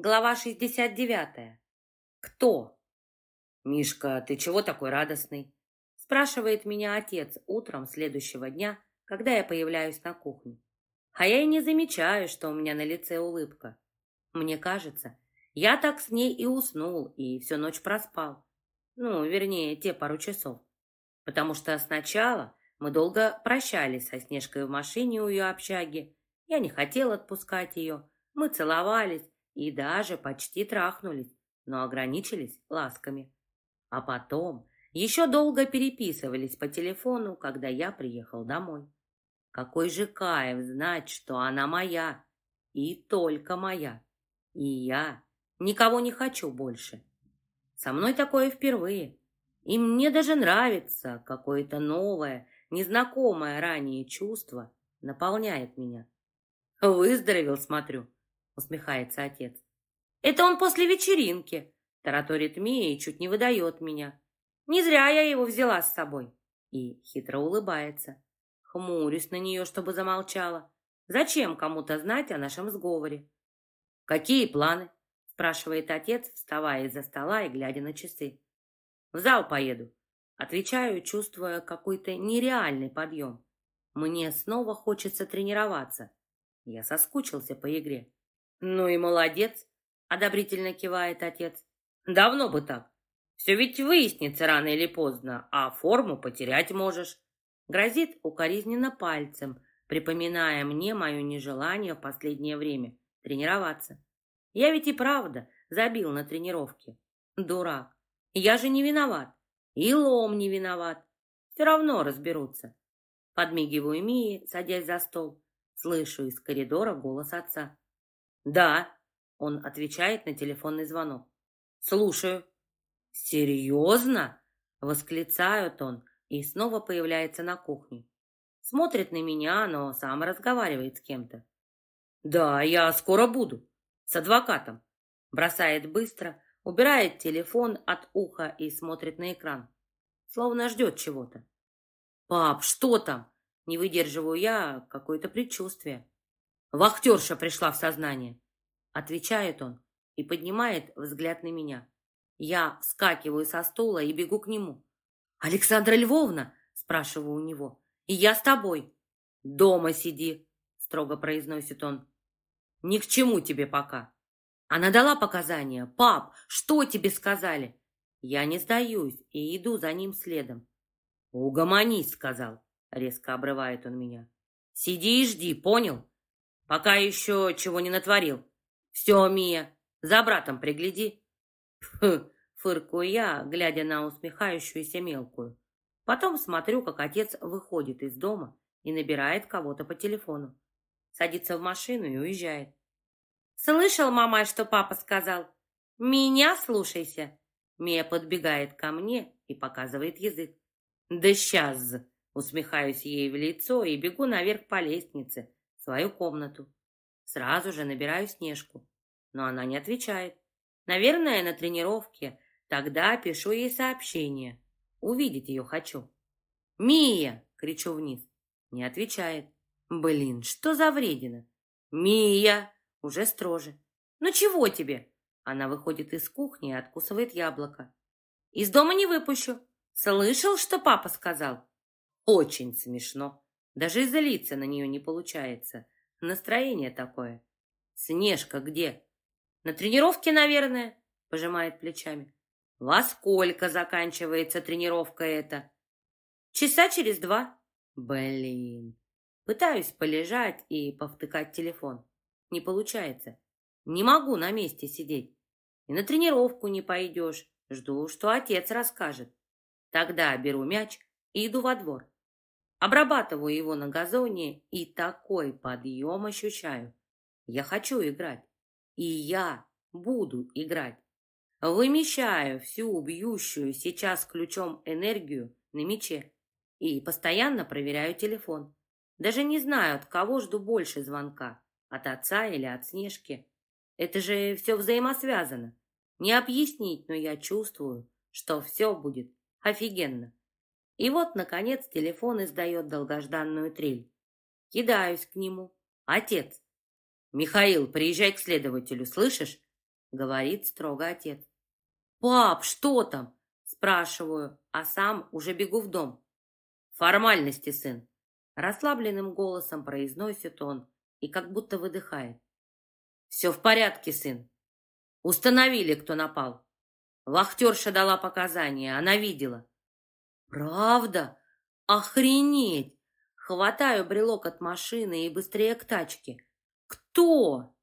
Глава 69. Кто? «Мишка, ты чего такой радостный?» Спрашивает меня отец утром следующего дня, когда я появляюсь на кухне. А я и не замечаю, что у меня на лице улыбка. Мне кажется, я так с ней и уснул, и всю ночь проспал. Ну, вернее, те пару часов. Потому что сначала мы долго прощались со Снежкой в машине у ее общаги. Я не хотел отпускать ее. Мы целовались, и даже почти трахнулись, но ограничились ласками. А потом еще долго переписывались по телефону, когда я приехал домой. Какой же кайф знать, что она моя, и только моя. И я никого не хочу больше. Со мной такое впервые. И мне даже нравится какое-то новое, незнакомое ранее чувство наполняет меня. Выздоровел, смотрю усмехается отец. Это он после вечеринки, тараторит Мия и чуть не выдает меня. Не зря я его взяла с собой. И хитро улыбается. Хмурюсь на нее, чтобы замолчала. Зачем кому-то знать о нашем сговоре? Какие планы? спрашивает отец, вставая из-за стола и глядя на часы. В зал поеду. Отвечаю, чувствуя какой-то нереальный подъем. Мне снова хочется тренироваться. Я соскучился по игре. «Ну и молодец!» — одобрительно кивает отец. «Давно бы так. Все ведь выяснится рано или поздно, а форму потерять можешь». Грозит укоризненно пальцем, припоминая мне мое нежелание в последнее время тренироваться. Я ведь и правда забил на тренировке. Дурак. Я же не виноват. И лом не виноват. Все равно разберутся. Подмигиваю Мии, садясь за стол. Слышу из коридора голос отца. «Да», — он отвечает на телефонный звонок. «Слушаю». «Серьезно?» — восклицает он и снова появляется на кухне. Смотрит на меня, но сам разговаривает с кем-то. «Да, я скоро буду. С адвокатом». Бросает быстро, убирает телефон от уха и смотрит на экран. Словно ждет чего-то. «Пап, что там?» Не выдерживаю я, какое-то предчувствие. Вахтерша пришла в сознание. Отвечает он и поднимает взгляд на меня. Я вскакиваю со стула и бегу к нему. «Александра Львовна?» – спрашиваю у него. «И я с тобой». «Дома сиди», – строго произносит он. «Ни к чему тебе пока». Она дала показания. «Пап, что тебе сказали?» Я не сдаюсь и иду за ним следом. «Угомонись», — сказал. Резко обрывает он меня. «Сиди и жди, понял?» Пока еще чего не натворил. Все, Мия, за братом пригляди. Фу, фыркую я, глядя на усмехающуюся мелкую. Потом смотрю, как отец выходит из дома и набирает кого-то по телефону. Садится в машину и уезжает. «Слышал, мама, что папа сказал? Меня слушайся!» Мия подбегает ко мне и показывает язык. «Да сейчас!» Усмехаюсь ей в лицо и бегу наверх по лестнице, свою комнату. Сразу же набираю Снежку, но она не отвечает. Наверное, на тренировке. Тогда пишу ей сообщение. Увидеть ее хочу. «Мия!» — кричу вниз. Не отвечает. «Блин, что за вредина?» «Мия!» — уже строже. «Ну чего тебе?» Она выходит из кухни и откусывает яблоко. «Из дома не выпущу. Слышал, что папа сказал?» «Очень смешно. Даже злиться на нее не получается. Настроение такое. Снежка где? На тренировке, наверное, пожимает плечами. Во сколько заканчивается тренировка эта? Часа через два. Блин. Пытаюсь полежать и повтыкать телефон. Не получается. Не могу на месте сидеть. И на тренировку не пойдешь. Жду, что отец расскажет. Тогда беру мяч и иду во двор. Обрабатываю его на газоне и такой подъем ощущаю. Я хочу играть. И я буду играть. Вымещаю всю бьющую сейчас ключом энергию на мяче и постоянно проверяю телефон. Даже не знаю, от кого жду больше звонка, от отца или от Снежки. Это же все взаимосвязано. Не объяснить, но я чувствую, что все будет офигенно. И вот, наконец, телефон издает долгожданную трель. Кидаюсь к нему. Отец. Михаил, приезжай к следователю, слышишь? говорит строго отец. Пап, что там? Спрашиваю, а сам уже бегу в дом. Формальности, сын. Расслабленным голосом произносит он и как будто выдыхает. Все в порядке, сын. Установили, кто напал. Вахтерша дала показания, она видела. Правда? Охренеть! Хватаю брелок от машины и быстрее к тачке. Кто?